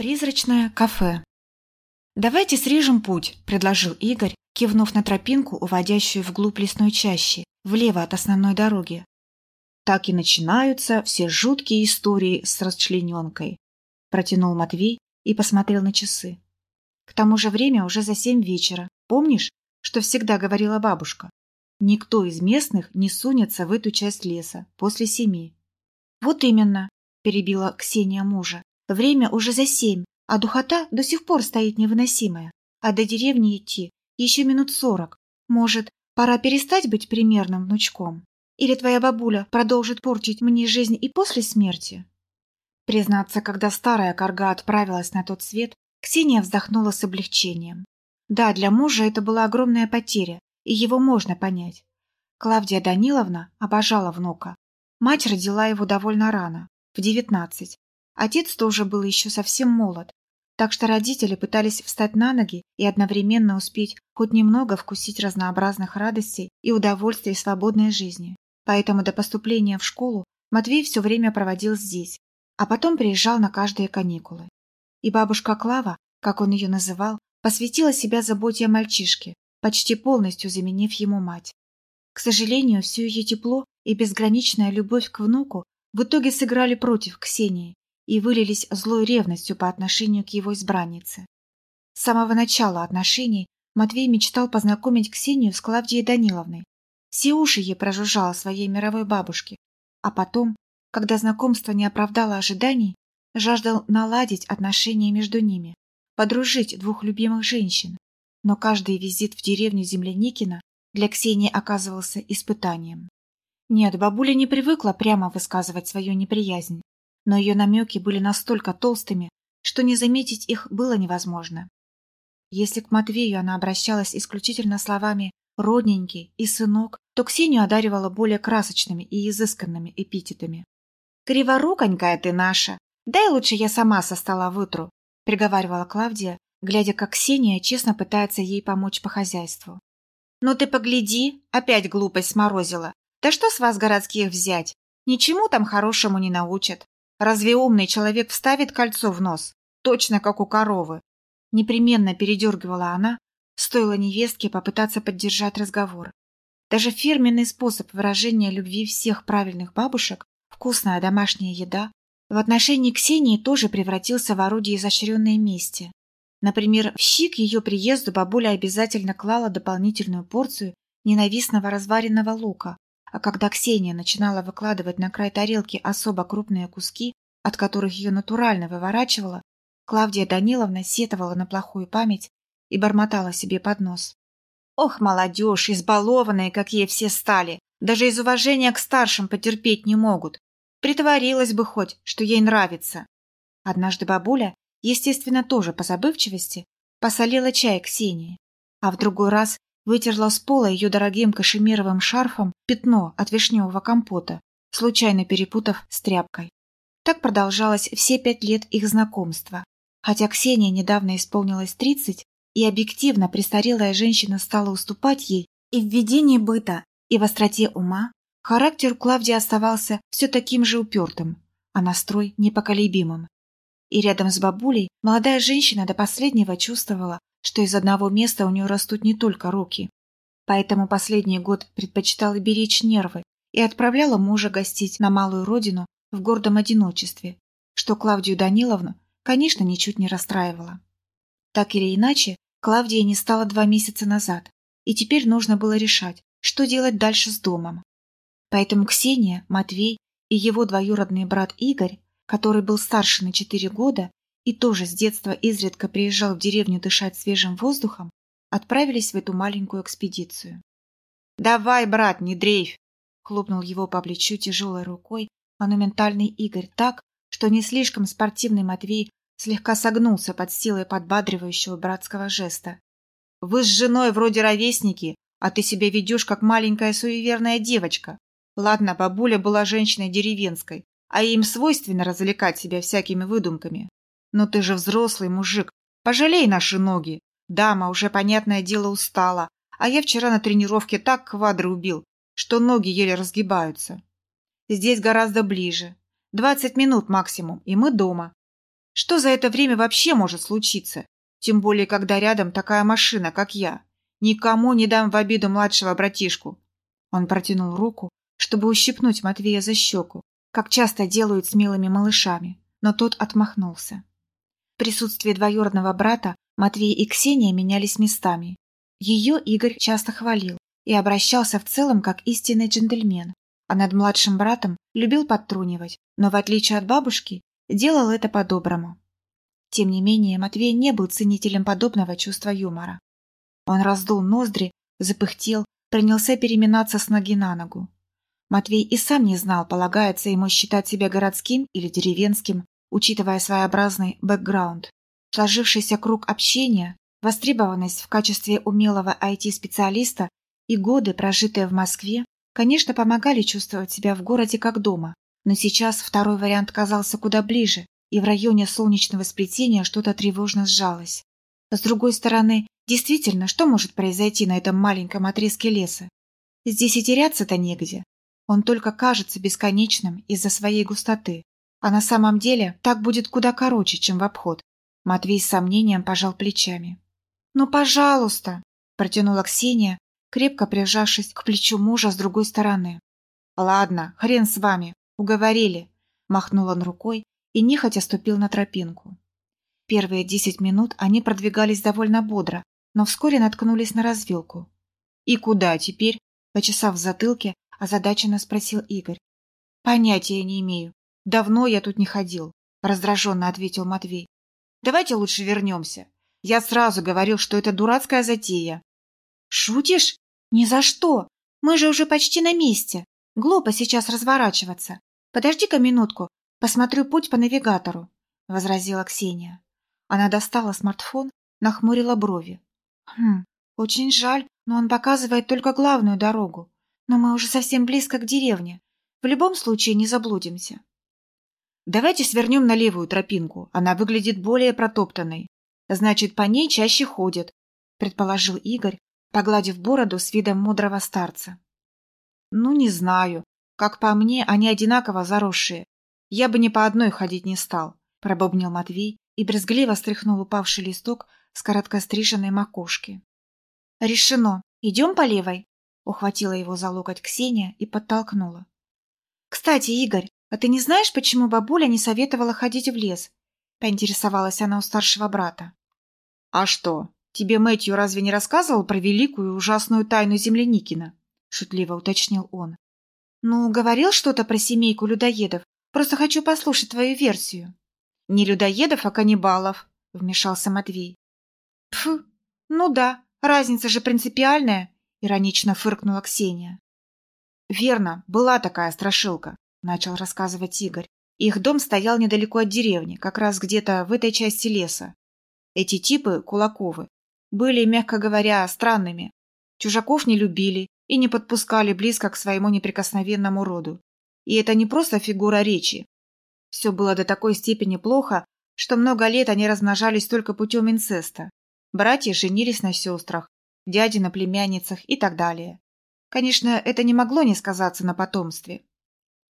Призрачное кафе. «Давайте срежем путь», – предложил Игорь, кивнув на тропинку, уводящую вглубь лесной чащи, влево от основной дороги. Так и начинаются все жуткие истории с расчлененкой, протянул Матвей и посмотрел на часы. К тому же время уже за семь вечера. Помнишь, что всегда говорила бабушка? Никто из местных не сунется в эту часть леса после семи. Вот именно, перебила Ксения мужа. Время уже за семь, а духота до сих пор стоит невыносимая. А до деревни идти еще минут сорок. Может, пора перестать быть примерным внучком? Или твоя бабуля продолжит портить мне жизнь и после смерти?» Признаться, когда старая корга отправилась на тот свет, Ксения вздохнула с облегчением. Да, для мужа это была огромная потеря, и его можно понять. Клавдия Даниловна обожала внука. Мать родила его довольно рано, в девятнадцать, Отец тоже был еще совсем молод, так что родители пытались встать на ноги и одновременно успеть хоть немного вкусить разнообразных радостей и удовольствий свободной жизни. Поэтому до поступления в школу Матвей все время проводил здесь, а потом приезжал на каждые каникулы. И бабушка Клава, как он ее называл, посвятила себя заботе о мальчишке, почти полностью заменив ему мать. К сожалению, все ее тепло и безграничная любовь к внуку в итоге сыграли против Ксении, и вылились злой ревностью по отношению к его избраннице. С самого начала отношений Матвей мечтал познакомить Ксению с Клавдией Даниловной. Все уши ей прожужжала своей мировой бабушке. А потом, когда знакомство не оправдало ожиданий, жаждал наладить отношения между ними, подружить двух любимых женщин. Но каждый визит в деревню Земляникина для Ксении оказывался испытанием. Нет, бабуля не привыкла прямо высказывать свою неприязнь но ее намеки были настолько толстыми, что не заметить их было невозможно. Если к Матвею она обращалась исключительно словами «родненький» и «сынок», то Ксению одаривала более красочными и изысканными эпитетами. «Криворуконькая ты наша! Дай лучше я сама со стола вытру», — приговаривала Клавдия, глядя, как Ксения честно пытается ей помочь по хозяйству. «Ну ты погляди, опять глупость сморозила. Да что с вас, городских, взять? Ничему там хорошему не научат. Разве умный человек вставит кольцо в нос? Точно как у коровы. Непременно передергивала она, стоило невестке попытаться поддержать разговор. Даже фирменный способ выражения любви всех правильных бабушек, вкусная домашняя еда, в отношении Ксении тоже превратился в орудие изощренной мести. Например, в щи ее приезду бабуля обязательно клала дополнительную порцию ненавистного разваренного лука, а когда Ксения начинала выкладывать на край тарелки особо крупные куски, от которых ее натурально выворачивало, Клавдия Даниловна сетовала на плохую память и бормотала себе под нос. «Ох, молодежь, избалованные, какие все стали! Даже из уважения к старшим потерпеть не могут. Притворилась бы хоть, что ей нравится». Однажды бабуля, естественно, тоже по забывчивости, посолила чай Ксении, а в другой раз вытерла с пола ее дорогим кашемировым шарфом пятно от вишневого компота, случайно перепутав с тряпкой. Так продолжалось все пять лет их знакомства. Хотя Ксения недавно исполнилось тридцать, и объективно престарелая женщина стала уступать ей и в ведении быта, и в остроте ума, характер Клавдии оставался все таким же упертым, а настрой непоколебимым. И рядом с бабулей молодая женщина до последнего чувствовала, что из одного места у нее растут не только руки. Поэтому последний год предпочитала беречь нервы и отправляла мужа гостить на малую родину в гордом одиночестве, что Клавдию Даниловну, конечно, ничуть не расстраивало. Так или иначе, Клавдия не стала два месяца назад, и теперь нужно было решать, что делать дальше с домом. Поэтому Ксения, Матвей и его двоюродный брат Игорь, который был старше на четыре года, и тоже с детства изредка приезжал в деревню дышать свежим воздухом, отправились в эту маленькую экспедицию. «Давай, брат, не дрейфь!» — хлопнул его по плечу тяжелой рукой монументальный Игорь так, что не слишком спортивный Матвей слегка согнулся под силой подбадривающего братского жеста. «Вы с женой вроде ровесники, а ты себя ведешь, как маленькая суеверная девочка. Ладно, бабуля была женщиной деревенской, а им свойственно развлекать себя всякими выдумками. Но ты же взрослый мужик, пожалей наши ноги. Дама уже, понятное дело, устала, а я вчера на тренировке так квадры убил, что ноги еле разгибаются. Здесь гораздо ближе. Двадцать минут максимум, и мы дома. Что за это время вообще может случиться? Тем более, когда рядом такая машина, как я. Никому не дам в обиду младшего братишку. Он протянул руку, чтобы ущипнуть Матвея за щеку, как часто делают с милыми малышами, но тот отмахнулся. Присутствии двоюродного брата Матвей и Ксения менялись местами. Ее Игорь часто хвалил и обращался в целом как истинный джентльмен, а над младшим братом любил подтрунивать, но в отличие от бабушки, делал это по-доброму. Тем не менее, Матвей не был ценителем подобного чувства юмора. Он раздул ноздри, запыхтел, принялся переминаться с ноги на ногу. Матвей и сам не знал, полагается ему считать себя городским или деревенским, учитывая своеобразный бэкграунд. Сложившийся круг общения, востребованность в качестве умелого IT-специалиста и годы, прожитые в Москве, конечно, помогали чувствовать себя в городе как дома, но сейчас второй вариант казался куда ближе, и в районе солнечного сплетения что-то тревожно сжалось. С другой стороны, действительно, что может произойти на этом маленьком отрезке леса? Здесь и теряться-то негде. Он только кажется бесконечным из-за своей густоты, а на самом деле так будет куда короче, чем в обход. Матвей с сомнением пожал плечами. «Ну, пожалуйста!» – протянула Ксения, крепко прижавшись к плечу мужа с другой стороны. «Ладно, хрен с вами, уговорили!» – махнул он рукой и нехотя ступил на тропинку. Первые десять минут они продвигались довольно бодро, но вскоре наткнулись на развилку. «И куда теперь?» – почесав в затылке, озадаченно спросил Игорь. «Понятия не имею. Давно я тут не ходил», – раздраженно ответил Матвей. «Давайте лучше вернемся. Я сразу говорил, что это дурацкая затея». «Шутишь? Ни за что. Мы же уже почти на месте. Глупо сейчас разворачиваться. Подожди-ка минутку, посмотрю путь по навигатору», – возразила Ксения. Она достала смартфон, нахмурила брови. «Хм, очень жаль, но он показывает только главную дорогу. Но мы уже совсем близко к деревне. В любом случае не заблудимся». «Давайте свернем на левую тропинку. Она выглядит более протоптанной. Значит, по ней чаще ходят», – предположил Игорь, погладив бороду с видом мудрого старца. «Ну, не знаю. Как по мне, они одинаково заросшие. Я бы ни по одной ходить не стал», – пробобнил Матвей и брезгливо стряхнул упавший листок с короткостриженной макушки. «Решено. Идем по левой?» – ухватила его за локоть Ксения и подтолкнула. «Кстати, Игорь, а ты не знаешь, почему бабуля не советовала ходить в лес?» – поинтересовалась она у старшего брата. «А что, тебе Мэтью разве не рассказывал про великую ужасную тайну земляникина?» – шутливо уточнил он. «Ну, говорил что-то про семейку людоедов. Просто хочу послушать твою версию». «Не людоедов, а каннибалов», — вмешался Матвей. «Пф, ну да, разница же принципиальная», — иронично фыркнула Ксения. «Верно, была такая страшилка», — начал рассказывать Игорь. Их дом стоял недалеко от деревни, как раз где-то в этой части леса. Эти типы, Кулаковы, были, мягко говоря, странными. Чужаков не любили и не подпускали близко к своему неприкосновенному роду. И это не просто фигура речи, все было до такой степени плохо, что много лет они размножались только путем инцеста. Братья женились на сестрах, дяди на племянницах и так далее. Конечно, это не могло не сказаться на потомстве.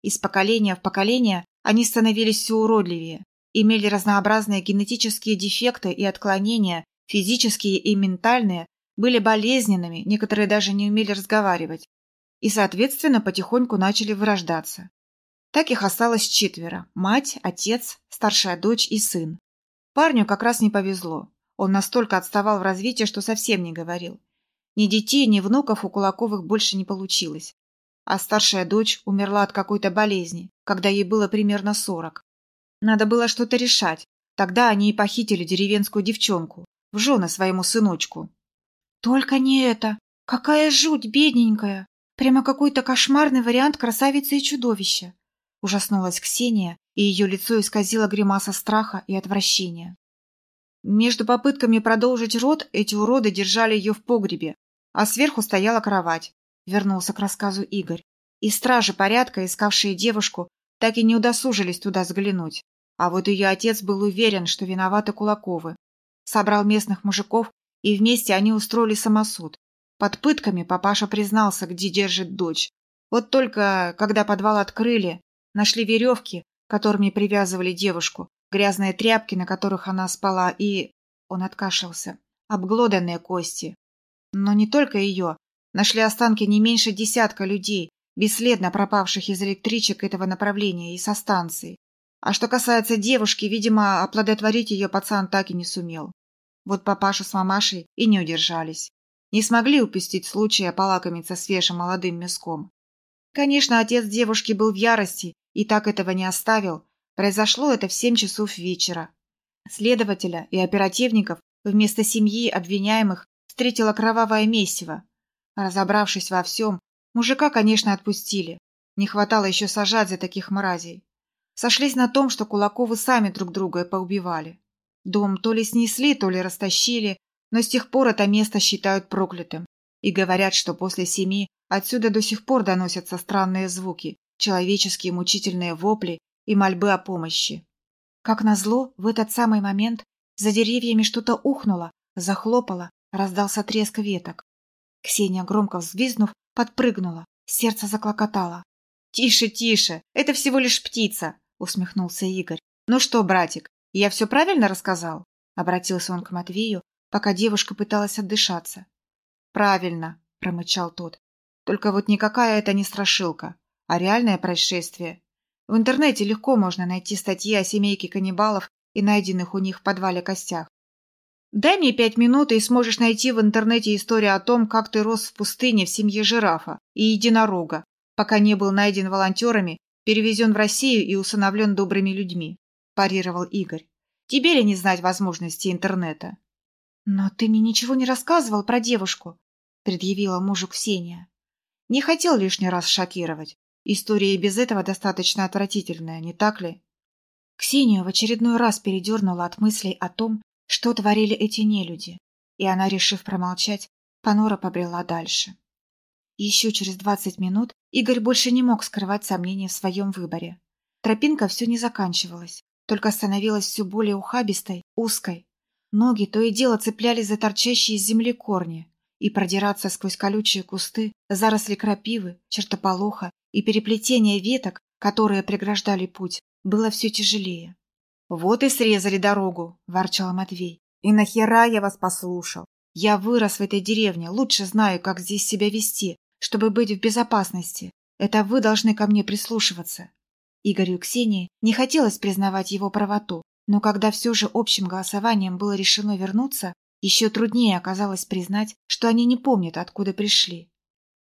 Из поколения в поколение они становились все уродливее, имели разнообразные генетические дефекты и отклонения, физические и ментальные, были болезненными, некоторые даже не умели разговаривать. И, соответственно, потихоньку начали вырождаться. Так их осталось четверо – мать, отец, старшая дочь и сын. Парню как раз не повезло. Он настолько отставал в развитии, что совсем не говорил. Ни детей, ни внуков у Кулаковых больше не получилось. А старшая дочь умерла от какой-то болезни, когда ей было примерно сорок. Надо было что-то решать. Тогда они и похитили деревенскую девчонку, в жены своему сыночку. «Только не это! Какая жуть, бедненькая! Прямо какой-то кошмарный вариант красавицы и чудовища!» Ужаснулась Ксения, и ее лицо исказило гримаса страха и отвращения. Между попытками продолжить род эти уроды держали ее в погребе, а сверху стояла кровать, вернулся к рассказу Игорь. И стражи порядка, искавшие девушку, так и не удосужились туда взглянуть. А вот ее отец был уверен, что виноваты Кулаковы. Собрал местных мужиков, и вместе они устроили самосуд. Под пытками папаша признался, где держит дочь. Вот только, когда подвал открыли, Нашли веревки, которыми привязывали девушку, грязные тряпки, на которых она спала, и... Он откашлялся. Обглоданные кости. Но не только ее. Нашли останки не меньше десятка людей, бесследно пропавших из электричек этого направления и со станции. А что касается девушки, видимо, оплодотворить ее пацан так и не сумел. Вот папаша с мамашей и не удержались. Не смогли упустить случая полакомиться свежим молодым мяском. Конечно, отец девушки был в ярости и так этого не оставил. Произошло это в семь часов вечера. Следователя и оперативников вместо семьи обвиняемых встретила кровавое месиво. Разобравшись во всем, мужика, конечно, отпустили. Не хватало еще сажать за таких мразей. Сошлись на том, что Кулаковы сами друг друга и поубивали. Дом то ли снесли, то ли растащили, но с тех пор это место считают проклятым. И говорят, что после семи отсюда до сих пор доносятся странные звуки, человеческие мучительные вопли и мольбы о помощи. Как назло, в этот самый момент за деревьями что-то ухнуло, захлопало, раздался треск веток. Ксения, громко взвизгнув, подпрыгнула, сердце заклокотало. «Тише, тише, это всего лишь птица!» — усмехнулся Игорь. «Ну что, братик, я все правильно рассказал?» — обратился он к Матвею, пока девушка пыталась отдышаться. «Правильно», — промычал тот. «Только вот никакая это не страшилка, а реальное происшествие. В интернете легко можно найти статьи о семейке каннибалов и найденных у них в подвале костях. Дай мне пять минут, и сможешь найти в интернете историю о том, как ты рос в пустыне в семье жирафа и единорога, пока не был найден волонтерами, перевезен в Россию и усыновлен добрыми людьми», – парировал Игорь. «Тебе ли не знать возможности интернета?» «Но ты мне ничего не рассказывал про девушку», – предъявила мужу Ксения. «Не хотел лишний раз шокировать. История и без этого достаточно отвратительная, не так ли?» Ксению в очередной раз передернула от мыслей о том, что творили эти нелюди, и она, решив промолчать, понора побрела дальше. Еще через двадцать минут Игорь больше не мог скрывать сомнения в своем выборе. Тропинка все не заканчивалась, только становилась все более ухабистой, узкой, Ноги то и дело цеплялись за торчащие из земли корни, и продираться сквозь колючие кусты, заросли крапивы, чертополоха и переплетения веток, которые преграждали путь, было все тяжелее. «Вот и срезали дорогу», – ворчал Матвей. «И нахера я вас послушал? Я вырос в этой деревне, лучше знаю, как здесь себя вести, чтобы быть в безопасности. Это вы должны ко мне прислушиваться». Игорю Ксении не хотелось признавать его правоту, но когда все же общим голосованием было решено вернуться, еще труднее оказалось признать, что они не помнят, откуда пришли.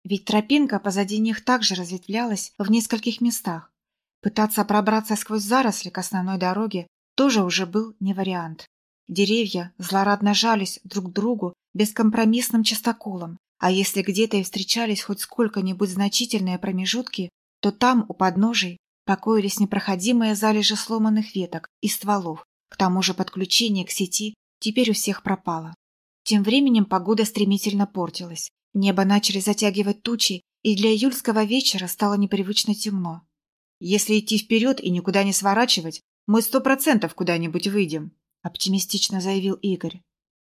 Ведь тропинка позади них также разветвлялась в нескольких местах. Пытаться пробраться сквозь заросли к основной дороге тоже уже был не вариант. Деревья злорадно жались друг к другу бескомпромиссным частоколом, а если где-то и встречались хоть сколько-нибудь значительные промежутки, то там, у подножий, покоились непроходимые залежи сломанных веток и стволов. К тому же подключение к сети теперь у всех пропало. Тем временем погода стремительно портилась. Небо начали затягивать тучи, и для июльского вечера стало непривычно темно. «Если идти вперед и никуда не сворачивать, мы сто процентов куда-нибудь выйдем», – оптимистично заявил Игорь.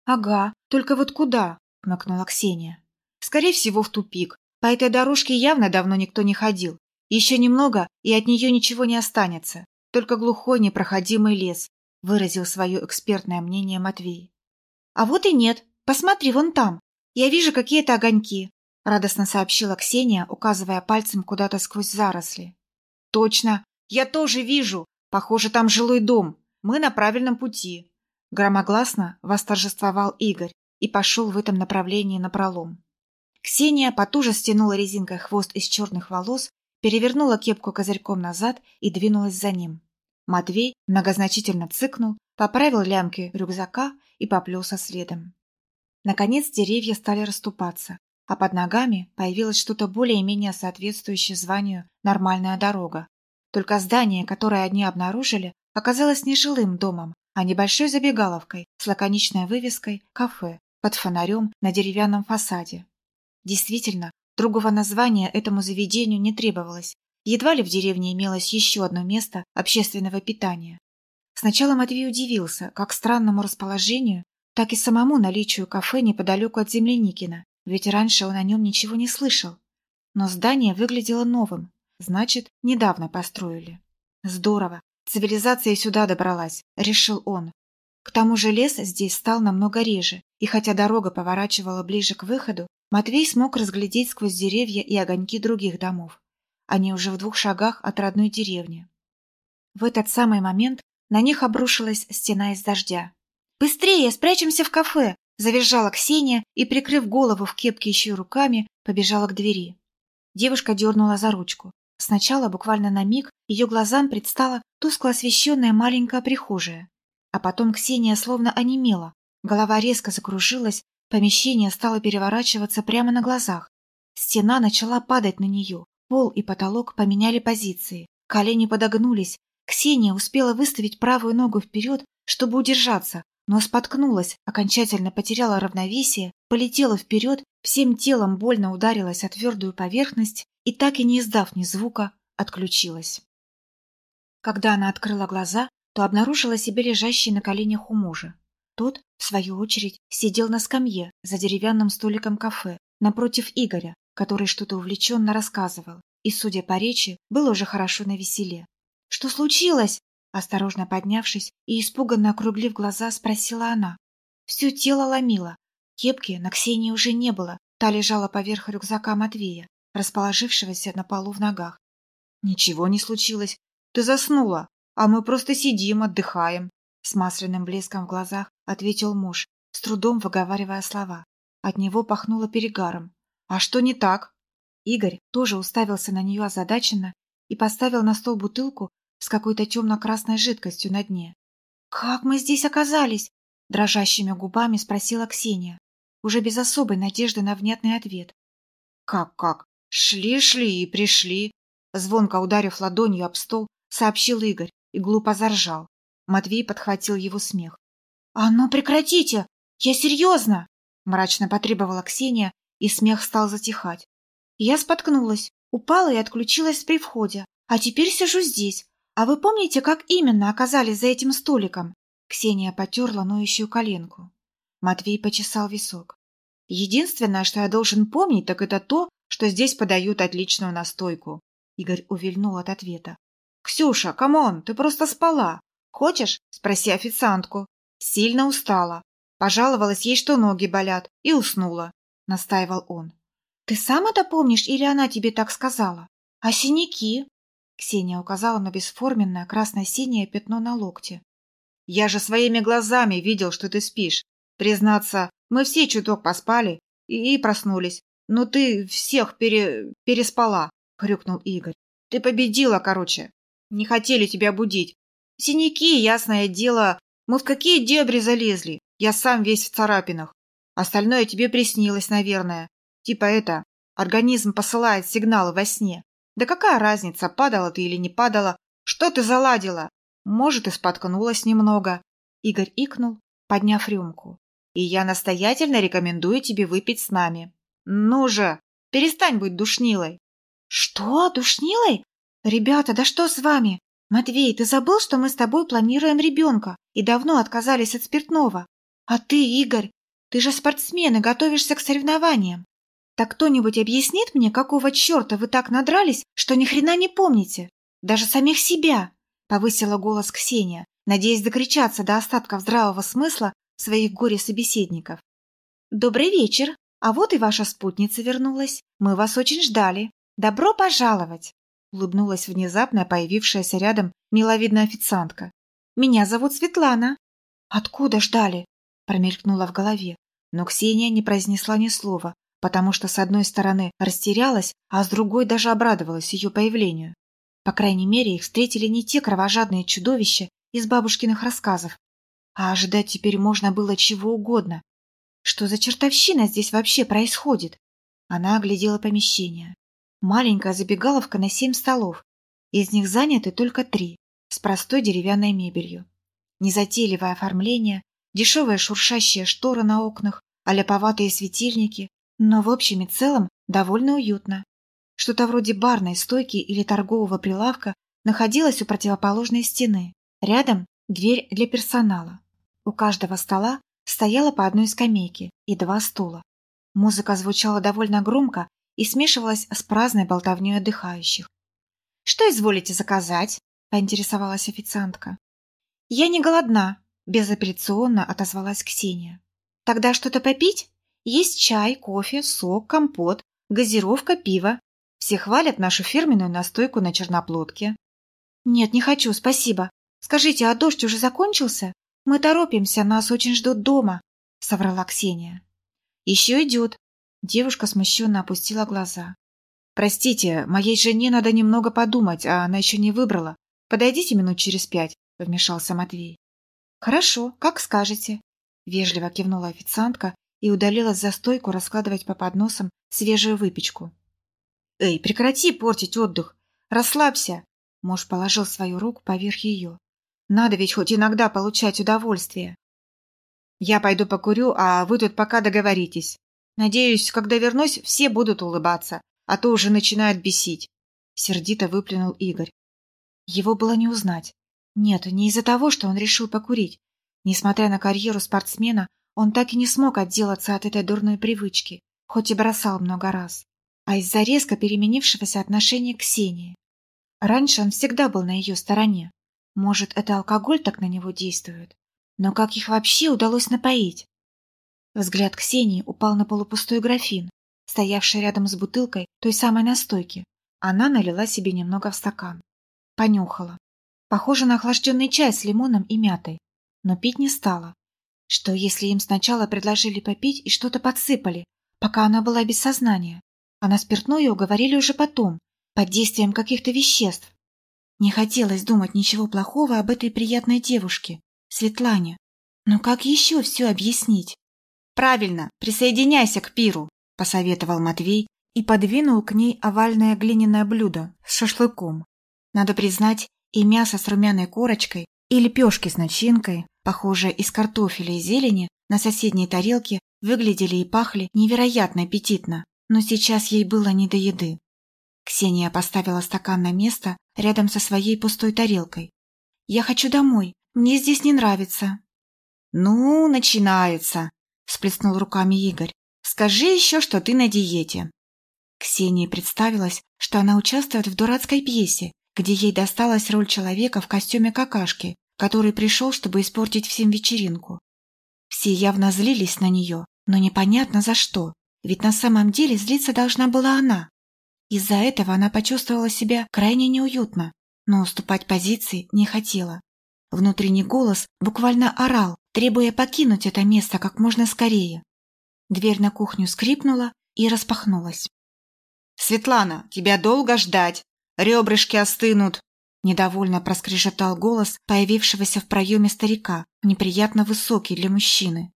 «Ага, только вот куда?» – хмыкнула Ксения. «Скорее всего, в тупик. По этой дорожке явно давно никто не ходил. Еще немного, и от нее ничего не останется, только глухой непроходимый лес, выразил свое экспертное мнение Матвей. А вот и нет, посмотри вон там, я вижу какие-то огоньки, радостно сообщила Ксения, указывая пальцем куда-то сквозь заросли. Точно, я тоже вижу, похоже, там жилой дом, мы на правильном пути. Громогласно восторжествовал Игорь и пошел в этом направлении напролом. Ксения потуже стянула резинкой хвост из черных волос перевернула кепку козырьком назад и двинулась за ним. Матвей многозначительно цыкнул, поправил лямки рюкзака и поплелся следом. Наконец деревья стали расступаться, а под ногами появилось что-то более-менее соответствующее званию «нормальная дорога». Только здание, которое они обнаружили, оказалось не жилым домом, а небольшой забегаловкой с лаконичной вывеской «Кафе» под фонарем на деревянном фасаде. Действительно, Другого названия этому заведению не требовалось. Едва ли в деревне имелось еще одно место общественного питания. Сначала Матвей удивился как странному расположению, так и самому наличию кафе неподалеку от Земляникина, ведь раньше он о нем ничего не слышал. Но здание выглядело новым, значит, недавно построили. Здорово. Цивилизация сюда добралась, решил он. К тому же лес здесь стал намного реже, и хотя дорога поворачивала ближе к выходу, Матвей смог разглядеть сквозь деревья и огоньки других домов. Они уже в двух шагах от родной деревни. В этот самый момент на них обрушилась стена из дождя. «Быстрее, спрячемся в кафе!» – завизжала Ксения и, прикрыв голову в кепке еще руками, побежала к двери. Девушка дернула за ручку. Сначала, буквально на миг, ее глазам предстала тускло освещенная маленькая прихожая. А потом Ксения словно онемела. Голова резко закружилась, помещение стало переворачиваться прямо на глазах. Стена начала падать на нее, пол и потолок поменяли позиции. Колени подогнулись. Ксения успела выставить правую ногу вперед, чтобы удержаться, но споткнулась, окончательно потеряла равновесие, полетела вперед, всем телом больно ударилась о твердую поверхность и, так и не издав ни звука, отключилась. Когда она открыла глаза, то обнаружила себе лежащий на коленях у мужа. Тот, в свою очередь, сидел на скамье за деревянным столиком кафе напротив Игоря, который что-то увлеченно рассказывал, и, судя по речи, был уже хорошо на веселе. «Что случилось?» Осторожно поднявшись и испуганно округлив глаза, спросила она. Все тело ломило. Кепки на Ксении уже не было, та лежала поверх рюкзака Матвея, расположившегося на полу в ногах. «Ничего не случилось. Ты заснула, а мы просто сидим, отдыхаем», с масляным блеском в глазах ответил муж, с трудом выговаривая слова. От него пахнуло перегаром. «А что не так?» Игорь тоже уставился на нее озадаченно и поставил на стол бутылку с какой-то темно-красной жидкостью на дне. «Как мы здесь оказались?» – дрожащими губами спросила Ксения, уже без особой надежды на внятный ответ. «Как-как? Шли-шли и пришли!» Звонко ударив ладонью об стол, сообщил Игорь и глупо заржал. Матвей подхватил его смех. «А ну прекратите! Я серьезно!» Мрачно потребовала Ксения, и смех стал затихать. Я споткнулась, упала и отключилась при входе, а теперь сижу здесь, «А вы помните, как именно оказались за этим столиком?» Ксения потерла ноющую коленку. Матвей почесал висок. «Единственное, что я должен помнить, так это то, что здесь подают отличную настойку». Игорь увильнул от ответа. «Ксюша, come on, ты просто спала. Хочешь? Спроси официантку. Сильно устала. Пожаловалась ей, что ноги болят, и уснула», — настаивал он. «Ты сам это помнишь или она тебе так сказала? А синяки?» Ксения указала на бесформенное красно-синее пятно на локте. «Я же своими глазами видел, что ты спишь. Признаться, мы все чуток поспали и, и проснулись. Но ты всех пере... переспала», — хрюкнул Игорь. «Ты победила, короче. Не хотели тебя будить. Синяки, ясное дело. Мы в какие дебри залезли? Я сам весь в царапинах. Остальное тебе приснилось, наверное. Типа это, организм посылает сигналы во сне. Да какая разница, падала ты или не падала? Что ты заладила? Может, и споткнулась немного. Игорь икнул, подняв рюмку. И я настоятельно рекомендую тебе выпить с нами. Ну же, перестань быть душнилой. Что, душнилой? Ребята, да что с вами? Матвей, ты забыл, что мы с тобой планируем ребенка и давно отказались от спиртного? А ты, Игорь, ты же спортсмен и готовишься к соревнованиям. Так кто-нибудь объяснит мне, какого черта вы так надрались, что ни хрена не помните? Даже самих себя!» Повысила голос Ксения, надеясь докричаться до остатков здравого смысла своих горе-собеседников. «Добрый вечер! А вот и ваша спутница вернулась. Мы вас очень ждали. Добро пожаловать!» Улыбнулась внезапно появившаяся рядом миловидная официантка. «Меня зовут Светлана». «Откуда ждали?» промелькнула в голове, но Ксения не произнесла ни слова, потому что с одной стороны растерялась, а с другой даже обрадовалась ее появлению. По крайней мере, их встретили не те кровожадные чудовища из бабушкиных рассказов, а ожидать теперь можно было чего угодно. Что за чертовщина здесь вообще происходит? Она оглядела помещение. Маленькая забегаловка на семь столов. Из них заняты только три, с простой деревянной мебелью. Незатейливое оформление, дешевые шуршащие шторы на окнах, аляповатые светильники, но в общем и целом довольно уютно. Что-то вроде барной стойки или торгового прилавка находилось у противоположной стены. Рядом дверь для персонала. У каждого стола стояло по одной скамейке и два стула. Музыка звучала довольно громко и смешивалась с праздной болтовней отдыхающих. «Что изволите заказать?» – поинтересовалась официантка. «Я не голодна», – безапелляционно отозвалась Ксения. «Тогда что-то попить? Есть чай, кофе, сок, компот, газировка, пиво. Все хвалят нашу фирменную настойку на черноплодке». «Нет, не хочу, спасибо. Скажите, а дождь уже закончился? Мы торопимся, нас очень ждут дома», – соврала Ксения. «Еще идет». Девушка смущенно опустила глаза. «Простите, моей жене надо немного подумать, а она еще не выбрала. Подойдите минут через пять», — вмешался Матвей. «Хорошо, как скажете», — вежливо кивнула официантка и удалилась за стойку раскладывать по подносам свежую выпечку. «Эй, прекрати портить отдых! Расслабься!» Муж положил свою руку поверх ее. «Надо ведь хоть иногда получать удовольствие!» «Я пойду покурю, а вы тут пока договоритесь. Надеюсь, когда вернусь, все будут улыбаться, а то уже начинают бесить!» Сердито выплюнул Игорь. Его было не узнать. Нет, не из-за того, что он решил покурить. Несмотря на карьеру спортсмена, он так и не смог отделаться от этой дурной привычки, хоть и бросал много раз. А из-за резко переменившегося отношения к Ксении. Раньше он всегда был на ее стороне. Может, это алкоголь так на него действует? Но как их вообще удалось напоить? Взгляд Ксении упал на полупустой графин, стоявший рядом с бутылкой той самой настойки. Она налила себе немного в стакан. Понюхала. Похоже на охлажденный чай с лимоном и мятой. Но пить не стала. Что, если им сначала предложили попить и что-то подсыпали, пока она была без сознания, а на спиртное уговорили уже потом, под действием каких-то веществ? Не хотелось думать ничего плохого об этой приятной девушке, Светлане. Но как еще все объяснить? «Правильно, присоединяйся к пиру», – посоветовал Матвей и подвинул к ней овальное глиняное блюдо с шашлыком. Надо признать, и мясо с румяной корочкой, и лепешки с начинкой, похожие из картофеля и зелени, на соседней тарелке выглядели и пахли невероятно аппетитно, но сейчас ей было не до еды. Ксения поставила стакан на место рядом со своей пустой тарелкой. «Я хочу домой, мне здесь не нравится». «Ну, начинается», – сплеснул руками Игорь. «Скажи еще, что ты на диете». Ксении представилось, что она участвует в дурацкой пьесе, где ей досталась роль человека в костюме какашки, который пришел, чтобы испортить всем вечеринку. Все явно злились на нее, но непонятно за что, ведь на самом деле злиться должна была она. Из-за этого она почувствовала себя крайне неуютно, но уступать позиции не хотела. Внутренний голос буквально орал, требуя покинуть это место как можно скорее. Дверь на кухню скрипнула и распахнулась. «Светлана, тебя долго ждать!» Ребрышки остынут!» Недовольно проскрежетал голос появившегося в проеме старика, неприятно высокий для мужчины.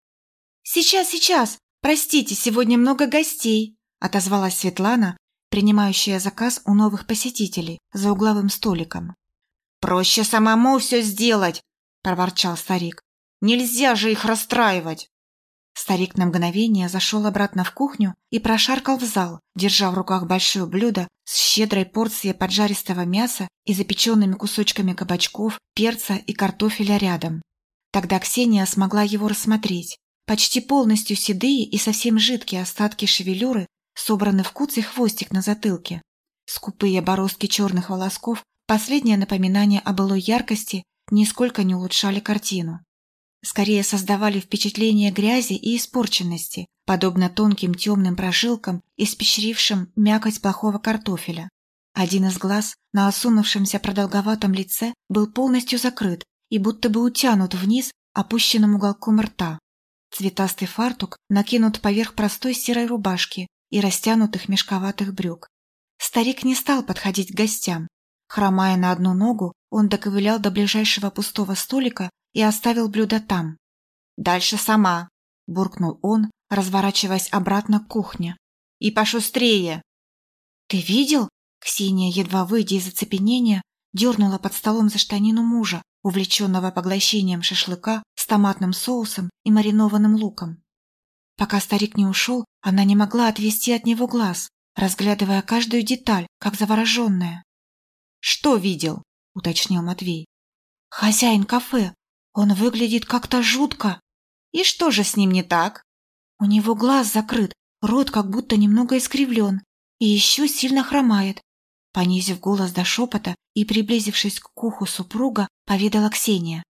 «Сейчас, сейчас! Простите, сегодня много гостей!» отозвалась Светлана, принимающая заказ у новых посетителей за угловым столиком. «Проще самому все сделать!» – проворчал старик. «Нельзя же их расстраивать!» Старик на мгновение зашел обратно в кухню и прошаркал в зал, держа в руках большое блюдо с щедрой порцией поджаристого мяса и запеченными кусочками кабачков, перца и картофеля рядом. Тогда Ксения смогла его рассмотреть. Почти полностью седые и совсем жидкие остатки шевелюры собраны в куцый хвостик на затылке. Скупые бороздки черных волосков, последнее напоминание о былой яркости, нисколько не улучшали картину скорее создавали впечатление грязи и испорченности, подобно тонким темным прожилкам, испещрившим мякоть плохого картофеля. Один из глаз на осунувшемся продолговатом лице был полностью закрыт и будто бы утянут вниз опущенным уголком рта. Цветастый фартук накинут поверх простой серой рубашки и растянутых мешковатых брюк. Старик не стал подходить к гостям. Хромая на одну ногу, он доковылял до ближайшего пустого столика и оставил блюдо там. «Дальше сама», – буркнул он, разворачиваясь обратно к кухне. «И пошустрее!» «Ты видел?» Ксения, едва выйдя из оцепенения, дернула под столом за штанину мужа, увлеченного поглощением шашлыка с томатным соусом и маринованным луком. Пока старик не ушел, она не могла отвести от него глаз, разглядывая каждую деталь, как завороженная. «Что видел?» – уточнил Матвей. «Хозяин кафе он выглядит как-то жутко. И что же с ним не так? У него глаз закрыт, рот как будто немного искривлен и еще сильно хромает. Понизив голос до шепота и приблизившись к уху супруга, поведала Ксения.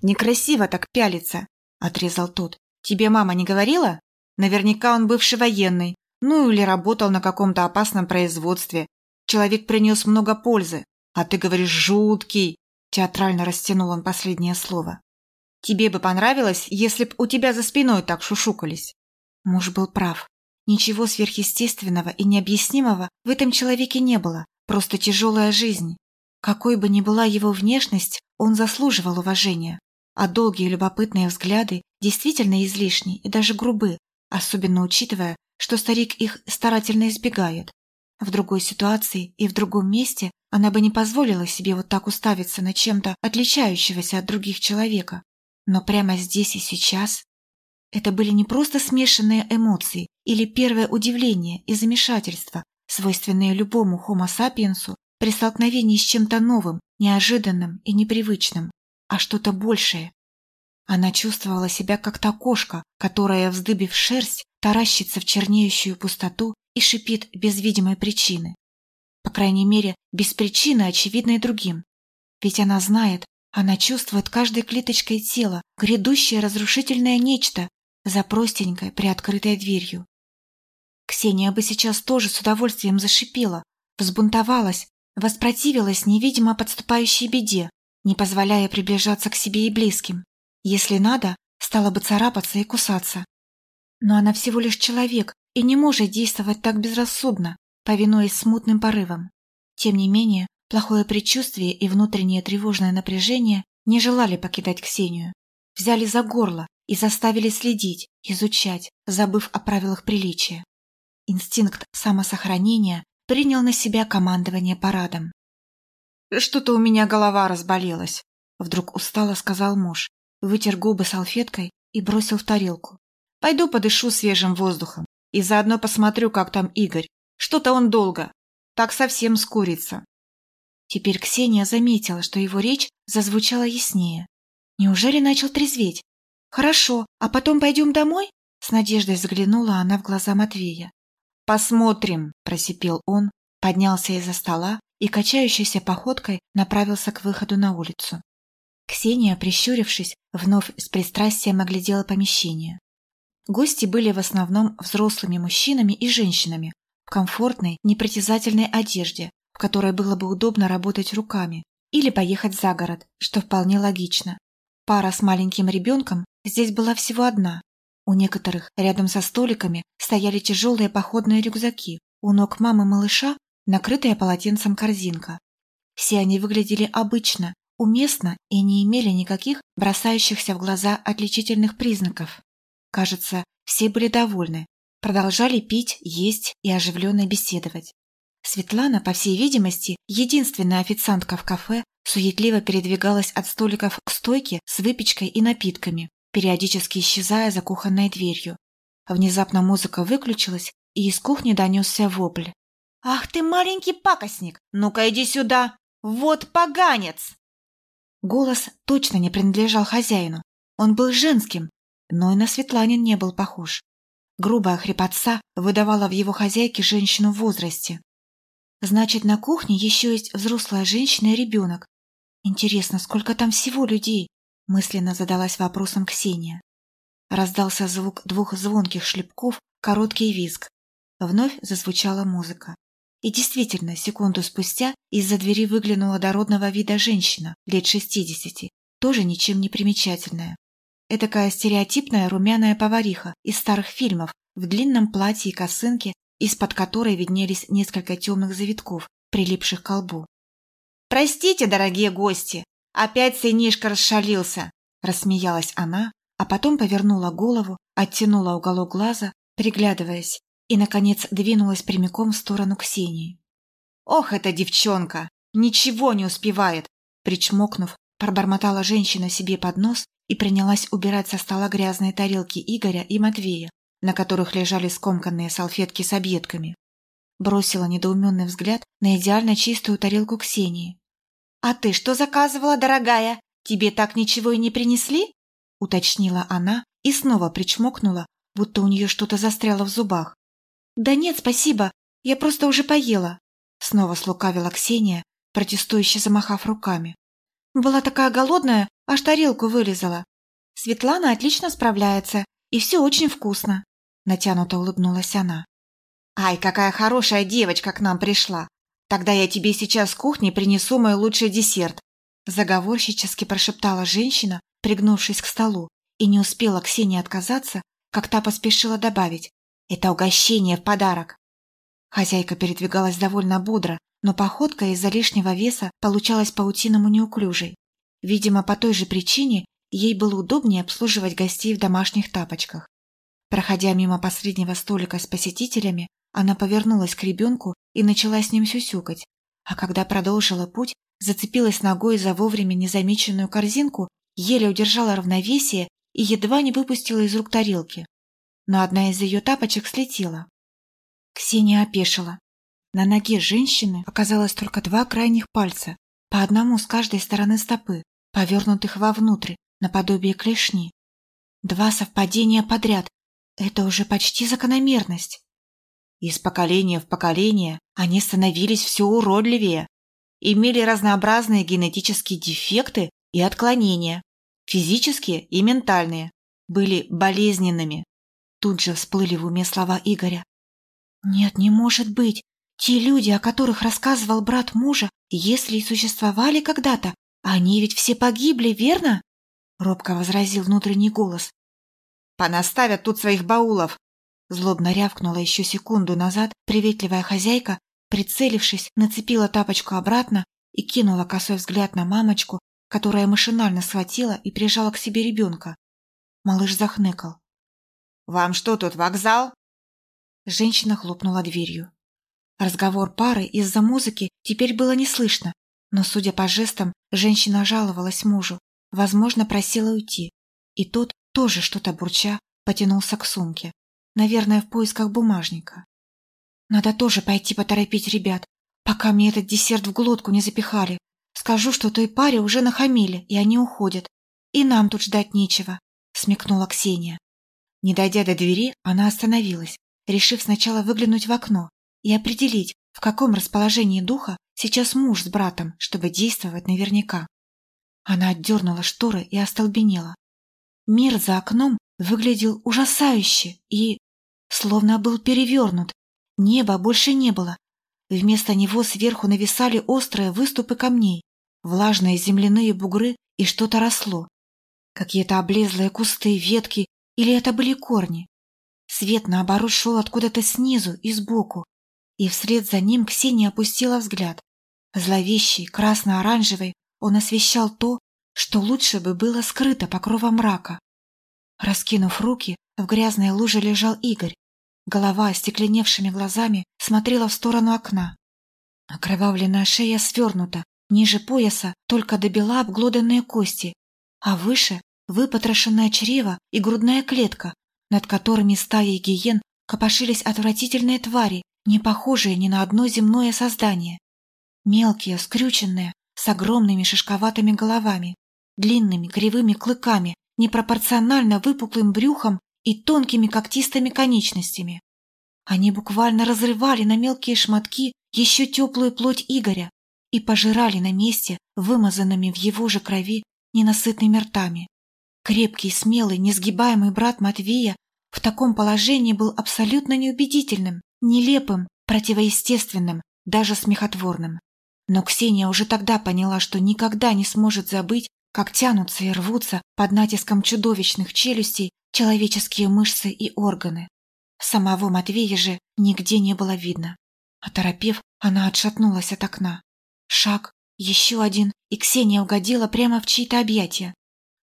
«Некрасиво так пялиться», — отрезал тот. «Тебе мама не говорила? Наверняка он бывший военный, ну или работал на каком-то опасном производстве. Человек принес много пользы, а ты говоришь «жуткий», — театрально растянул он последнее слово. «Тебе бы понравилось, если б у тебя за спиной так шушукались». Муж был прав. Ничего сверхъестественного и необъяснимого в этом человеке не было, просто тяжелая жизнь. Какой бы ни была его внешность, он заслуживал уважения. А долгие любопытные взгляды действительно излишни и даже грубы, особенно учитывая, что старик их старательно избегает. В другой ситуации и в другом месте она бы не позволила себе вот так уставиться на чем-то отличающегося от других человека. Но прямо здесь и сейчас это были не просто смешанные эмоции или первое удивление и замешательство, свойственные любому хомо сапиенсу при столкновении с чем-то новым, неожиданным и непривычным, а что-то большее. Она чувствовала себя как та кошка, которая, вздыбив шерсть, таращится в чернеющую пустоту и шипит без видимой причины. По крайней мере, без причины, очевидной другим. Ведь она знает, она чувствует каждой клеточкой тела грядущее разрушительное нечто, за простенькой приоткрытой дверью. Ксения бы сейчас тоже с удовольствием зашипела, взбунтовалась, воспротивилась невидимо подступающей беде, не позволяя приближаться к себе и близким. Если надо, стала бы царапаться и кусаться. Но она всего лишь человек и не может действовать так безрассудно, повинуясь смутным порывам. Тем не менее, плохое предчувствие и внутреннее тревожное напряжение не желали покидать Ксению. Взяли за горло, и заставили следить, изучать, забыв о правилах приличия. Инстинкт самосохранения принял на себя командование парадом. «Что-то у меня голова разболелась», — вдруг устало сказал муж, вытер губы салфеткой и бросил в тарелку. «Пойду подышу свежим воздухом и заодно посмотрю, как там Игорь. Что-то он долго. Так совсем скурится». Теперь Ксения заметила, что его речь зазвучала яснее. Неужели начал трезветь? «Хорошо, а потом пойдем домой?» С надеждой заглянула она в глаза Матвея. «Посмотрим», – просипел он, поднялся из-за стола и качающейся походкой направился к выходу на улицу. Ксения, прищурившись, вновь с пристрастием оглядела помещение. Гости были в основном взрослыми мужчинами и женщинами в комфортной, непритязательной одежде, в которой было бы удобно работать руками, или поехать за город, что вполне логично. Пара с маленьким ребенком здесь была всего одна. У некоторых рядом со столиками стояли тяжелые походные рюкзаки, у ног мамы малыша накрытая полотенцем корзинка. Все они выглядели обычно, уместно и не имели никаких бросающихся в глаза отличительных признаков. Кажется, все были довольны, продолжали пить, есть и оживленно беседовать. Светлана, по всей видимости, единственная официантка в кафе, суетливо передвигалась от столиков к стойке с выпечкой и напитками, периодически исчезая за кухонной дверью. Внезапно музыка выключилась, и из кухни донесся вопль. «Ах ты, маленький пакостник! Ну-ка иди сюда! Вот поганец!» Голос точно не принадлежал хозяину. Он был женским, но и на Светланин не был похож. Грубая хрипотца выдавала в его хозяйке женщину в возрасте. Значит, на кухне еще есть взрослая женщина и ребенок. Интересно, сколько там всего людей? Мысленно задалась вопросом Ксения. Раздался звук двух звонких шлепков, короткий визг. Вновь зазвучала музыка. И действительно, секунду спустя из-за двери выглянула дородного вида женщина, лет шестидесяти, тоже ничем не примечательная. Этакая стереотипная румяная повариха из старых фильмов в длинном платье и косынке из-под которой виднелись несколько темных завитков, прилипших к колбу. «Простите, дорогие гости, опять сынишка расшалился!» Рассмеялась она, а потом повернула голову, оттянула уголок глаза, приглядываясь, и, наконец, двинулась прямиком в сторону Ксении. «Ох, эта девчонка! Ничего не успевает!» Причмокнув, пробормотала женщина себе под нос и принялась убирать со стола грязные тарелки Игоря и Матвея, на которых лежали скомканные салфетки с объедками. Бросила недоуменный взгляд на идеально чистую тарелку Ксении. «А ты что заказывала, дорогая? Тебе так ничего и не принесли?» уточнила она и снова причмокнула, будто у нее что-то застряло в зубах. «Да нет, спасибо, я просто уже поела». Снова слукавила Ксения, протестующе замахав руками. «Была такая голодная, аж тарелку вылезала. Светлана отлично справляется, и все очень вкусно», – натянуто улыбнулась она. «Ай, какая хорошая девочка к нам пришла! Тогда я тебе сейчас с кухни принесу мой лучший десерт!» Заговорщически прошептала женщина, пригнувшись к столу, и не успела Ксения отказаться, как та поспешила добавить «Это угощение в подарок!» Хозяйка передвигалась довольно бодро, но походка из-за лишнего веса получалась паутиному неуклюжей. Видимо, по той же причине ей было удобнее обслуживать гостей в домашних тапочках. Проходя мимо последнего столика с посетителями, она повернулась к ребенку и начала с ним сюсюкать, а когда продолжила путь, зацепилась ногой за вовремя незамеченную корзинку, еле удержала равновесие и едва не выпустила из рук тарелки. Но одна из ее тапочек слетела. Ксения опешила. На ноге женщины оказалось только два крайних пальца, по одному с каждой стороны стопы, повернутых вовнутрь, наподобие клешни. Два совпадения подряд. Это уже почти закономерность. Из поколения в поколение они становились все уродливее, имели разнообразные генетические дефекты и отклонения, физические и ментальные, были болезненными. Тут же всплыли в уме слова Игоря. «Нет, не может быть. Те люди, о которых рассказывал брат мужа, если и существовали когда-то, они ведь все погибли, верно?» Робко возразил внутренний голос. «Понаставят тут своих баулов, Злобно рявкнула еще секунду назад приветливая хозяйка, прицелившись, нацепила тапочку обратно и кинула косой взгляд на мамочку, которая машинально схватила и прижала к себе ребенка. Малыш захныкал. «Вам что тут, вокзал?» Женщина хлопнула дверью. Разговор пары из-за музыки теперь было не слышно, но, судя по жестам, женщина жаловалась мужу, возможно, просила уйти. И тот, тоже что-то бурча, потянулся к сумке. Наверное, в поисках бумажника. Надо тоже пойти поторопить ребят, пока мне этот десерт в глотку не запихали. Скажу, что той паре уже нахамили, и они уходят. И нам тут ждать нечего, смекнула Ксения. Не дойдя до двери, она остановилась, решив сначала выглянуть в окно и определить, в каком расположении духа сейчас муж с братом, чтобы действовать наверняка. Она отдернула шторы и остолбенела. Мир за окном выглядел ужасающе и словно был перевернут. Неба больше не было. Вместо него сверху нависали острые выступы камней, влажные земляные бугры и что-то росло. Какие-то облезлые кусты, ветки или это были корни. Свет, наоборот, шел откуда-то снизу и сбоку, и вслед за ним Ксения опустила взгляд. Зловещий, красно-оранжевый, он освещал то, что лучше бы было скрыто покровом мрака. Раскинув руки, в грязной луже лежал Игорь. Голова остекленевшими глазами смотрела в сторону окна. Окровавленная шея свернута, ниже пояса только добила обглоданные кости, а выше выпотрошенное чрево и грудная клетка, над которыми стаей гиен копошились отвратительные твари, не похожие ни на одно земное создание. Мелкие, скрюченные, с огромными шишковатыми головами, длинными кривыми клыками, непропорционально выпуклым брюхом и тонкими когтистыми конечностями. Они буквально разрывали на мелкие шматки еще теплую плоть Игоря и пожирали на месте вымазанными в его же крови ненасытными ртами. Крепкий, смелый, несгибаемый брат Матвея в таком положении был абсолютно неубедительным, нелепым, противоестественным, даже смехотворным. Но Ксения уже тогда поняла, что никогда не сможет забыть, как тянутся и рвутся под натиском чудовищных челюстей человеческие мышцы и органы. Самого Матвея же нигде не было видно. Оторопев, она отшатнулась от окна. Шаг, еще один, и Ксения угодила прямо в чьи-то объятия.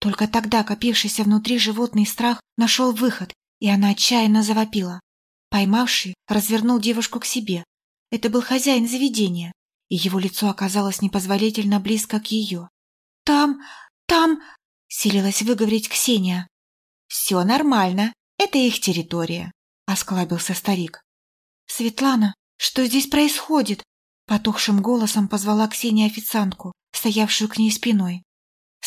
Только тогда копившийся внутри животный страх нашел выход, и она отчаянно завопила. Поймавший развернул девушку к себе. Это был хозяин заведения, и его лицо оказалось непозволительно близко к ее. «Там, там...» — селилась выговорить Ксения. «Все нормально, это их территория», — осклабился старик. «Светлана, что здесь происходит?» Потухшим голосом позвала Ксения официантку, стоявшую к ней спиной.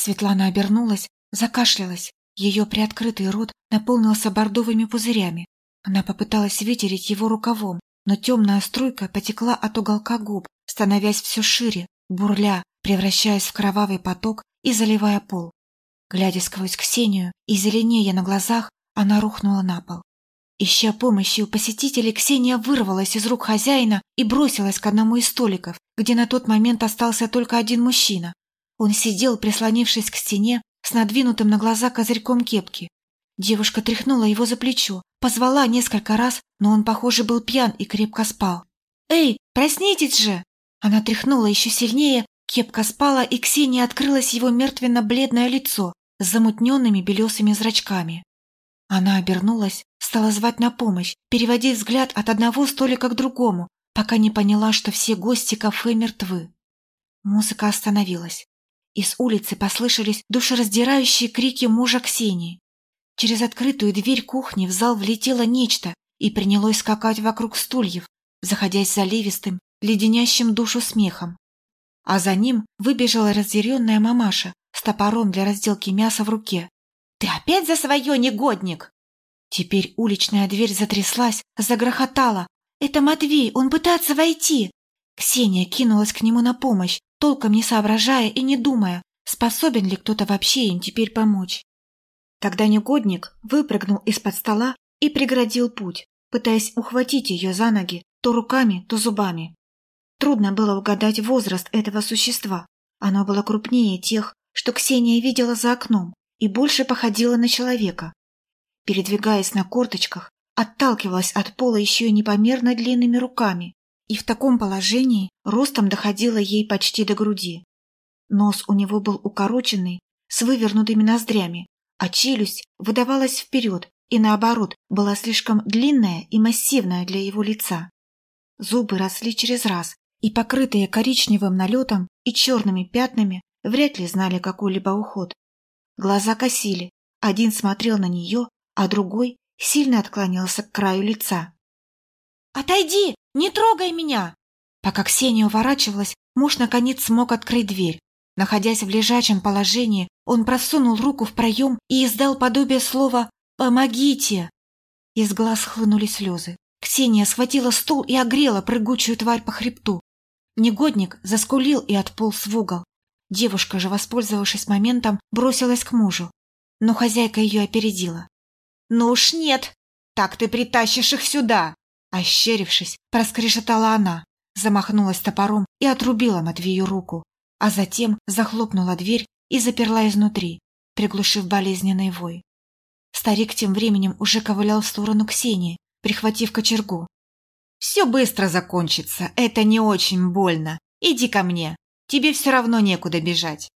Светлана обернулась, закашлялась. Ее приоткрытый рот наполнился бордовыми пузырями. Она попыталась вытереть его рукавом, но темная струйка потекла от уголка губ, становясь все шире, бурля, превращаясь в кровавый поток и заливая пол. Глядя сквозь Ксению и зеленея на глазах, она рухнула на пол. Ища помощи у посетителей, Ксения вырвалась из рук хозяина и бросилась к одному из столиков, где на тот момент остался только один мужчина. Он сидел, прислонившись к стене, с надвинутым на глаза козырьком кепки. Девушка тряхнула его за плечо, позвала несколько раз, но он, похоже, был пьян и крепко спал. «Эй, проснитесь же!» Она тряхнула еще сильнее, кепка спала, и Ксении открылось его мертвенно-бледное лицо с замутненными белесыми зрачками. Она обернулась, стала звать на помощь, переводить взгляд от одного столика к другому, пока не поняла, что все гости кафе мертвы. Музыка остановилась. Из улицы послышались душераздирающие крики мужа Ксении. Через открытую дверь кухни в зал влетело нечто и принялось скакать вокруг стульев, заходясь заливистым, леденящим душу смехом. А за ним выбежала разъяренная мамаша с топором для разделки мяса в руке. «Ты опять за свое, негодник!» Теперь уличная дверь затряслась, загрохотала. «Это Матвей, он пытается войти!» Ксения кинулась к нему на помощь, толком не соображая и не думая, способен ли кто-то вообще им теперь помочь. Тогда негодник выпрыгнул из-под стола и преградил путь, пытаясь ухватить ее за ноги то руками, то зубами. Трудно было угадать возраст этого существа. Оно было крупнее тех, что Ксения видела за окном, и больше походило на человека. Передвигаясь на корточках, отталкивалась от пола еще и непомерно длинными руками, и в таком положении ростом доходила ей почти до груди. Нос у него был укороченный, с вывернутыми ноздрями, а челюсть выдавалась вперед и, наоборот, была слишком длинная и массивная для его лица. Зубы росли через раз, и, покрытые коричневым налетом и черными пятнами, вряд ли знали какой-либо уход. Глаза косили, один смотрел на нее, а другой сильно отклонился к краю лица. «Отойди! Не трогай меня!» Пока Ксения уворачивалась, муж наконец смог открыть дверь. Находясь в лежачем положении, он просунул руку в проем и издал подобие слова «Помогите!». Из глаз хлынули слезы. Ксения схватила стул и огрела прыгучую тварь по хребту. Негодник заскулил и отполз в угол. Девушка же, воспользовавшись моментом, бросилась к мужу. Но хозяйка ее опередила. «Ну уж нет! Так ты притащишь их сюда!» Ощерившись, проскрешетала она, замахнулась топором и отрубила Матвею руку, а затем захлопнула дверь и заперла изнутри, приглушив болезненный вой. Старик тем временем уже ковылял в сторону Ксении, прихватив кочергу. «Все быстро закончится, это не очень больно. Иди ко мне, тебе все равно некуда бежать».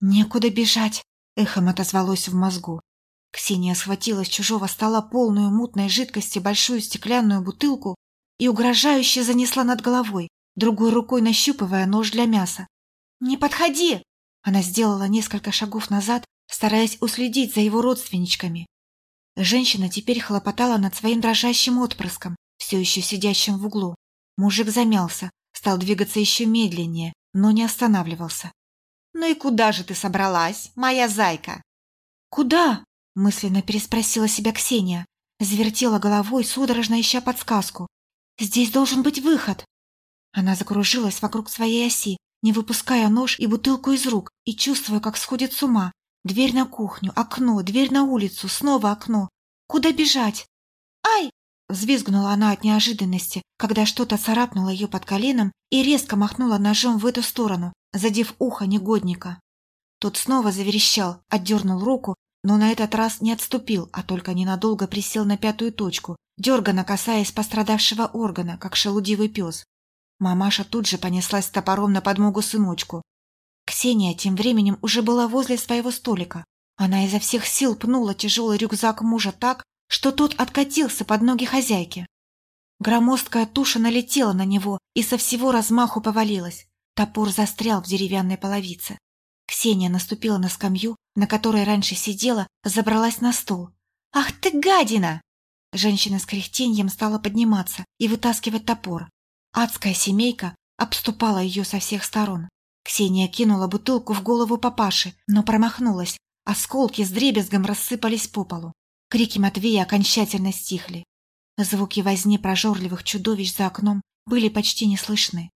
«Некуда бежать», — эхом отозвалось в мозгу. Ксения схватила с чужого стола полную мутной жидкости большую стеклянную бутылку и угрожающе занесла над головой, другой рукой нащупывая нож для мяса. «Не подходи!» Она сделала несколько шагов назад, стараясь уследить за его родственничками. Женщина теперь хлопотала над своим дрожащим отпрыском, все еще сидящим в углу. Мужик замялся, стал двигаться еще медленнее, но не останавливался. «Ну и куда же ты собралась, моя зайка?» «Куда?» Мысленно переспросила себя Ксения. Завертела головой, судорожно ища подсказку. «Здесь должен быть выход!» Она закружилась вокруг своей оси, не выпуская нож и бутылку из рук, и чувствуя, как сходит с ума. Дверь на кухню, окно, дверь на улицу, снова окно. Куда бежать? «Ай!» – взвизгнула она от неожиданности, когда что-то царапнуло ее под коленом и резко махнула ножом в эту сторону, задев ухо негодника. Тот снова заверещал, отдернул руку но на этот раз не отступил, а только ненадолго присел на пятую точку, дерганно касаясь пострадавшего органа, как шелудивый пес. Мамаша тут же понеслась топором на подмогу сыночку. Ксения тем временем уже была возле своего столика. Она изо всех сил пнула тяжелый рюкзак мужа так, что тот откатился под ноги хозяйки. Громоздкая туша налетела на него и со всего размаху повалилась. Топор застрял в деревянной половице. Ксения наступила на скамью, на которой раньше сидела, забралась на стул. «Ах ты гадина!» Женщина с кряхтеньем стала подниматься и вытаскивать топор. Адская семейка обступала ее со всех сторон. Ксения кинула бутылку в голову папаши, но промахнулась. Осколки с дребезгом рассыпались по полу. Крики Матвея окончательно стихли. Звуки возни прожорливых чудовищ за окном были почти не слышны.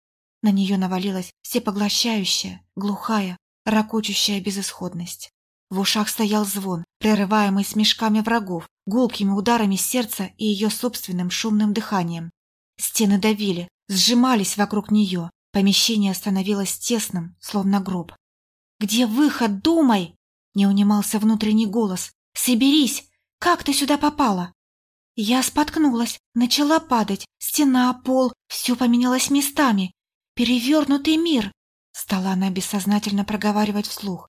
На нее навалилась всепоглощающая, глухая, ракочущая безысходность. В ушах стоял звон, прерываемый смешками врагов, гулкими ударами сердца и ее собственным шумным дыханием. Стены давили, сжимались вокруг нее, помещение становилось тесным, словно гроб. «Где выход? Думай!» — не унимался внутренний голос. «Соберись! Как ты сюда попала?» Я споткнулась, начала падать, стена, пол, все поменялось местами. Перевернутый мир! Стала она бессознательно проговаривать вслух.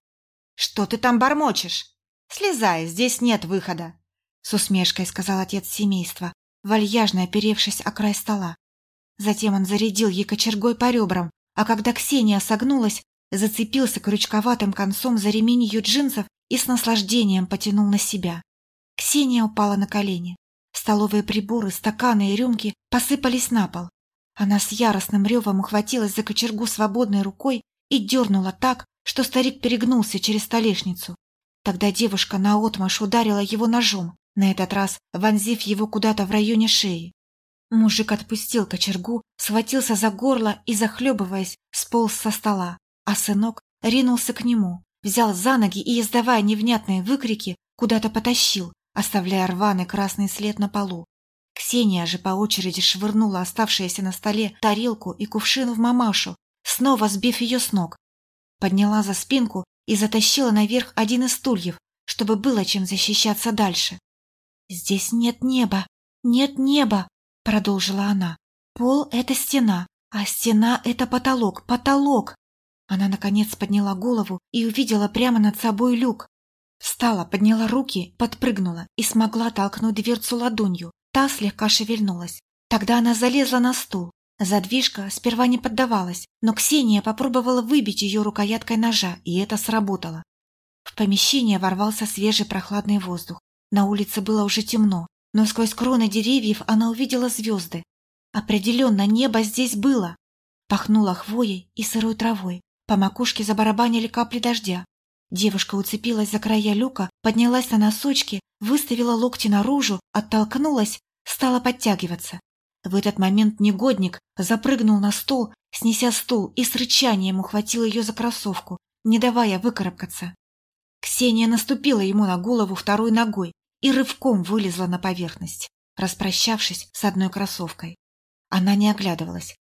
«Что ты там бормочешь? Слезай, здесь нет выхода!» С усмешкой сказал отец семейства, вальяжно оперевшись о край стола. Затем он зарядил ей кочергой по ребрам, а когда Ксения согнулась, зацепился крючковатым концом за ремень ее джинсов и с наслаждением потянул на себя. Ксения упала на колени. Столовые приборы, стаканы и рюмки посыпались на пол. Она с яростным ревом ухватилась за кочергу свободной рукой и дернула так, что старик перегнулся через столешницу. Тогда девушка наотмашь ударила его ножом, на этот раз вонзив его куда-то в районе шеи. Мужик отпустил кочергу, схватился за горло и, захлебываясь, сполз со стола, а сынок ринулся к нему, взял за ноги и, издавая невнятные выкрики, куда-то потащил, оставляя рваный красный след на полу. Ксения же по очереди швырнула оставшиеся на столе тарелку и кувшин в мамашу, снова сбив ее с ног. Подняла за спинку и затащила наверх один из стульев, чтобы было чем защищаться дальше. «Здесь нет неба, нет неба!» — продолжила она. «Пол — это стена, а стена — это потолок, потолок!» Она, наконец, подняла голову и увидела прямо над собой люк. Встала, подняла руки, подпрыгнула и смогла толкнуть дверцу ладонью. Та слегка шевельнулась. Тогда она залезла на стул. Задвижка сперва не поддавалась, но Ксения попробовала выбить ее рукояткой ножа, и это сработало. В помещение ворвался свежий прохладный воздух. На улице было уже темно, но сквозь кроны деревьев она увидела звезды. Определенно, небо здесь было. Пахнуло хвоей и сырой травой. По макушке забарабанили капли дождя. Девушка уцепилась за края люка, поднялась на носочки, выставила локти наружу, оттолкнулась стала подтягиваться. В этот момент негодник запрыгнул на стол, снеся стул и с рычанием ухватил ее за кроссовку, не давая выкарабкаться. Ксения наступила ему на голову второй ногой и рывком вылезла на поверхность, распрощавшись с одной кроссовкой. Она не оглядывалась.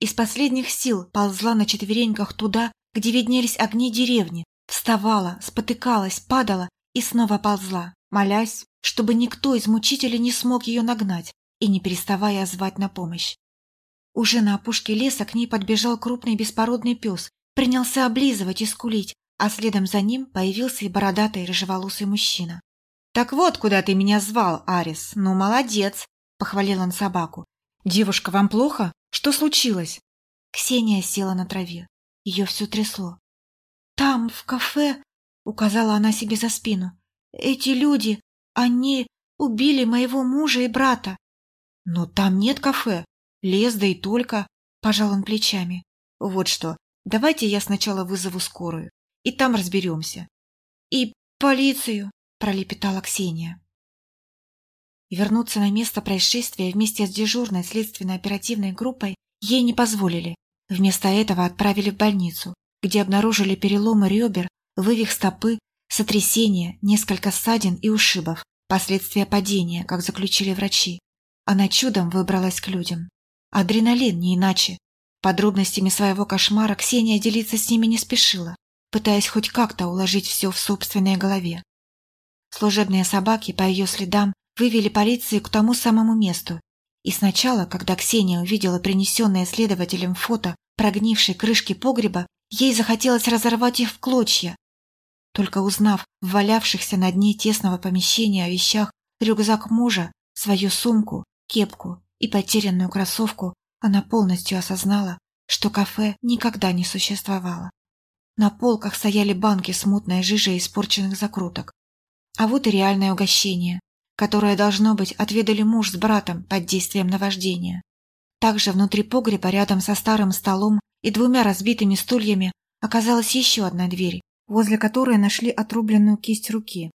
Из последних сил ползла на четвереньках туда, где виднелись огни деревни, вставала, спотыкалась, падала и снова ползла, молясь, чтобы никто из мучителей не смог ее нагнать и не переставая звать на помощь. Уже на опушке леса к ней подбежал крупный беспородный пес, принялся облизывать и скулить, а следом за ним появился и бородатый рыжеволосый мужчина. «Так вот, куда ты меня звал, Арис. Ну, молодец!» – похвалил он собаку. «Девушка, вам плохо? Что случилось?» Ксения села на траве. Ее все трясло. «Там, в кафе», — указала она себе за спину, — «эти люди, они убили моего мужа и брата. Но там нет кафе. Лес, да и только. Пожал он плечами. Вот что, давайте я сначала вызову скорую. И там разберемся. И полицию, пролепетала Ксения. Вернуться на место происшествия вместе с дежурной следственно-оперативной группой ей не позволили. Вместо этого отправили в больницу, где обнаружили переломы ребер, вывих стопы Сотрясение, несколько ссадин и ушибов, последствия падения, как заключили врачи. Она чудом выбралась к людям. Адреналин, не иначе. Подробностями своего кошмара Ксения делиться с ними не спешила, пытаясь хоть как-то уложить все в собственной голове. Служебные собаки по ее следам вывели полицию к тому самому месту. И сначала, когда Ксения увидела принесенное следователем фото прогнившей крышки погреба, ей захотелось разорвать их в клочья, только узнав в валявшихся на дне тесного помещения вещах рюкзак мужа, свою сумку, кепку и потерянную кроссовку, она полностью осознала, что кафе никогда не существовало. На полках стояли банки с мутной жижей испорченных закруток. А вот и реальное угощение, которое, должно быть, отведали муж с братом под действием наваждения. Также внутри погреба, рядом со старым столом и двумя разбитыми стульями, оказалась еще одна дверь, возле которой нашли отрубленную кисть руки.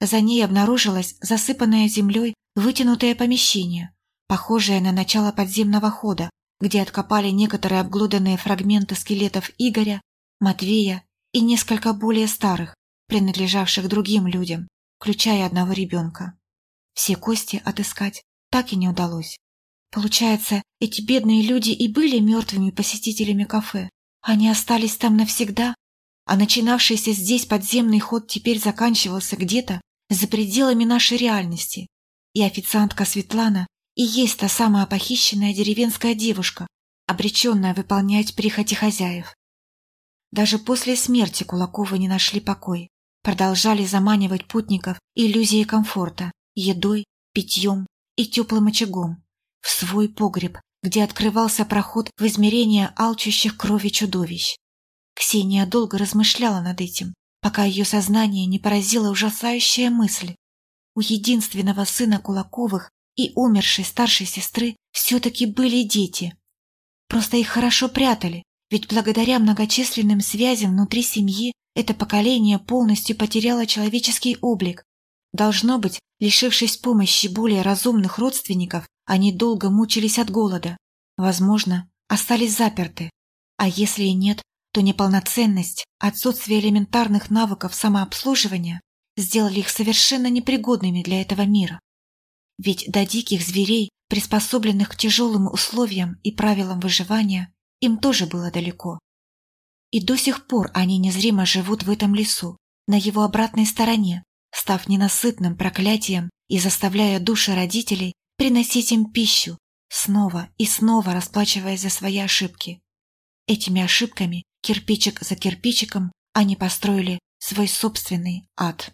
За ней обнаружилось засыпанное землей вытянутое помещение, похожее на начало подземного хода, где откопали некоторые обглоданные фрагменты скелетов Игоря, Матвея и несколько более старых, принадлежавших другим людям, включая одного ребенка. Все кости отыскать так и не удалось. Получается, эти бедные люди и были мертвыми посетителями кафе. Они остались там навсегда, а начинавшийся здесь подземный ход теперь заканчивался где-то за пределами нашей реальности. И официантка Светлана и есть та самая похищенная деревенская девушка, обреченная выполнять прихоти хозяев. Даже после смерти Кулаковы не нашли покой, продолжали заманивать путников иллюзией комфорта, едой, питьем и теплым очагом в свой погреб, где открывался проход в измерение алчущих крови чудовищ. Ксения долго размышляла над этим, пока ее сознание не поразила ужасающая мысль. У единственного сына Кулаковых и умершей старшей сестры все-таки были дети. Просто их хорошо прятали, ведь благодаря многочисленным связям внутри семьи это поколение полностью потеряло человеческий облик. Должно быть, лишившись помощи более разумных родственников, они долго мучились от голода. Возможно, остались заперты. А если и нет, то неполноценность, отсутствие элементарных навыков самообслуживания сделали их совершенно непригодными для этого мира. Ведь до диких зверей, приспособленных к тяжелым условиям и правилам выживания, им тоже было далеко. И до сих пор они незримо живут в этом лесу, на его обратной стороне, став ненасытным проклятием и заставляя души родителей приносить им пищу, снова и снова расплачиваясь за свои ошибки. Этими ошибками, кирпичик за кирпичиком, они построили свой собственный ад.